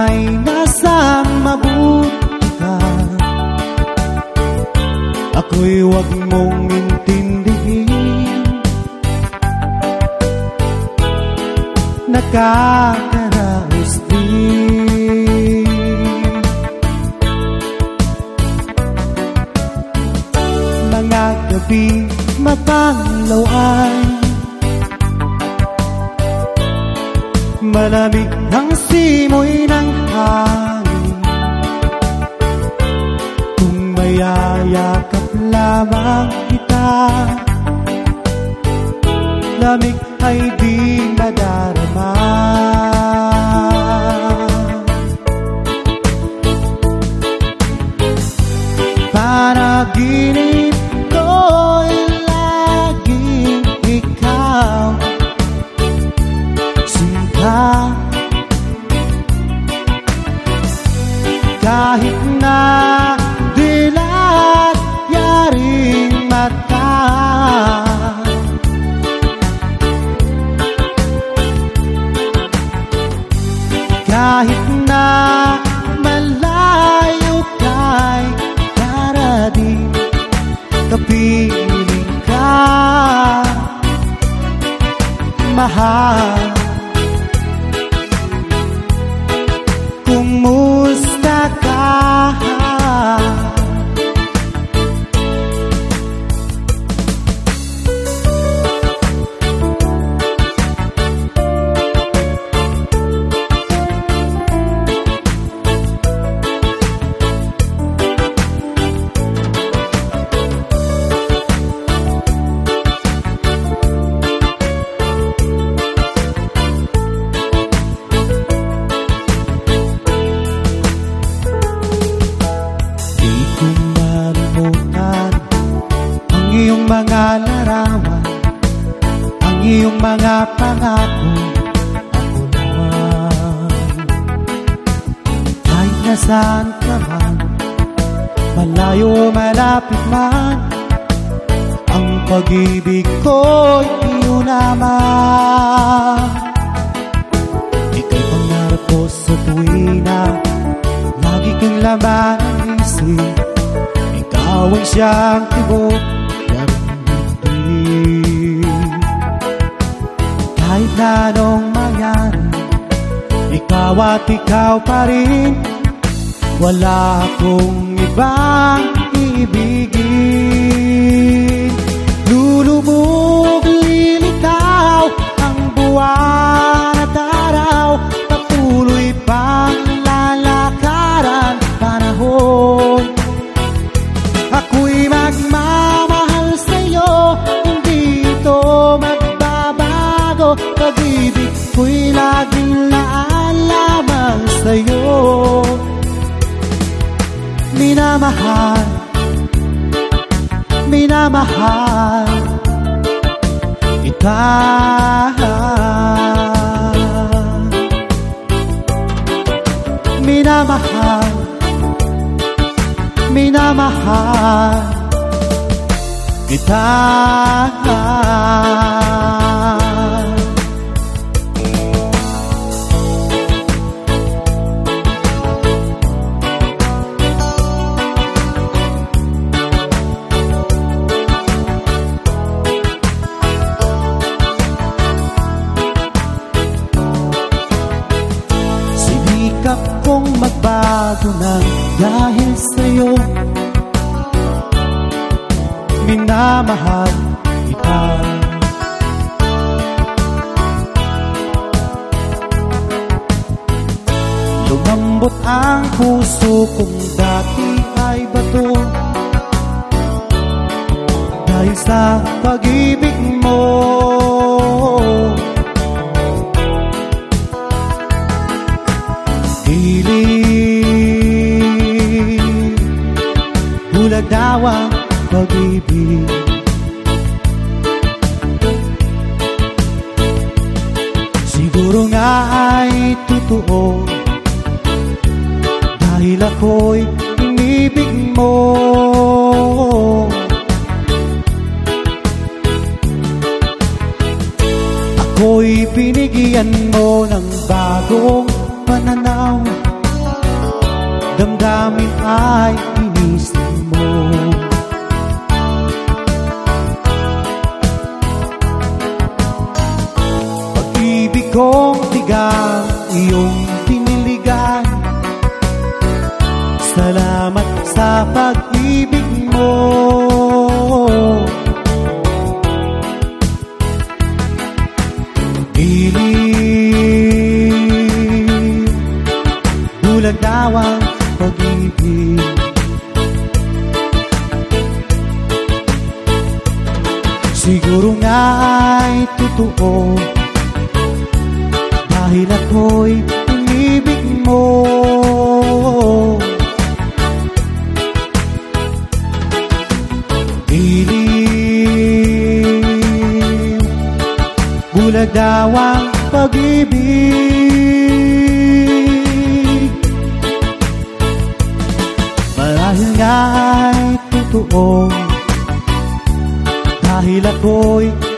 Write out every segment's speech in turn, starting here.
ay nasa mabuti. Ka Ako'y wag mong intindihin Nakakaraos din. Mga gabi mapanglaw ay Malamig ang simoy ng hangin Kung mayayakap lamang kita Lamig ay di madarama Nasaan ka man Malayo malapit man Ang pag-ibig ko'y iyo naman. Ika'y pangarap ko sa tuwina Lagi kang laman ng isip. Ikaw ang siyang tibok ng bibig. Kahit na anong mangyari Ikaw at ikaw pa rin Wala akong ibang ibigin. Lulubog, lilitaw Ang buwan at araw. Patuloy pang lalakaran panahon. Ako'y magmamahal sa'yo Hindi ito magbabago. Pag-ibig ko'y laging laan Minamahal. Minamahal. Kita Minamahal. Minamahal. Kita Minamahal kita Lumambot ang puso kong dati ay bato. Dahil sa pag-ibig mo. Daw ang pag-ibig totoo. Dahil ako'y inibig mo. Ako'y binigyan mo ng bagong pananaw. Damdamin ay pag-ibig. Siguro nga ay totoo. Dahil ako'y umibig mo. Dilim Bulag ang pag-ibig totoo Dahil ako'y inibig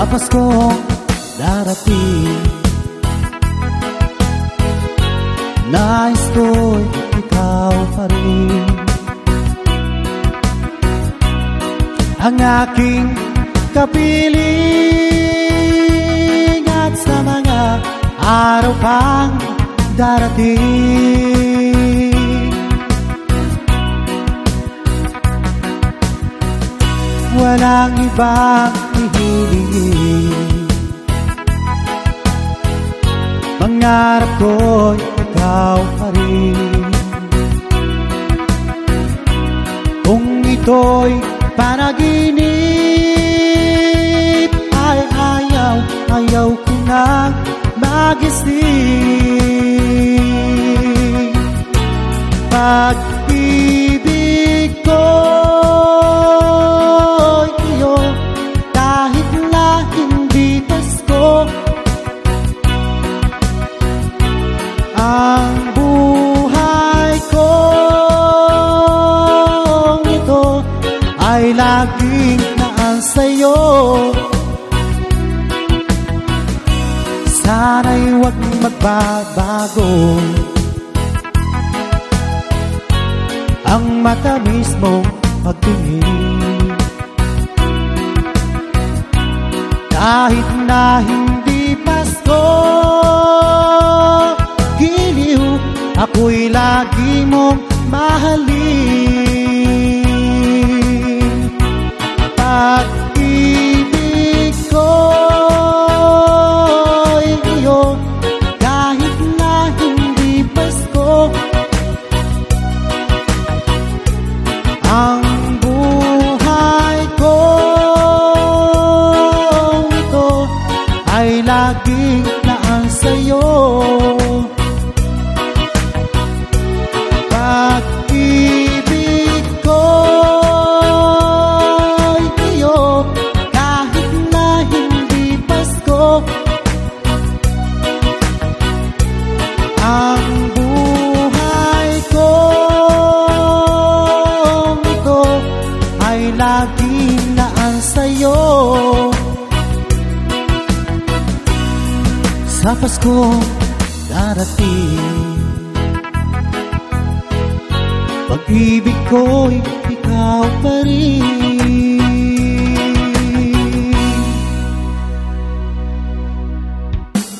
Sa Pasko darating. Nais ko'y ikaw pa rin. Ang aking kapiling At sa mga araw pang darating. Walang ibang Mangarap ko'y ikaw pa rin. Kung ito'y panaginip Ay ayaw, ayaw ko magising. Pag-ibig naan sa'yo. Sana'y huwag magbabago. Ang matamis mong pagtingin. Kahit na hindi Pasko Giliw, ako'y lagi mong mahalin sa Pasko darating. Pag-ibig ko'y ikaw pa rin.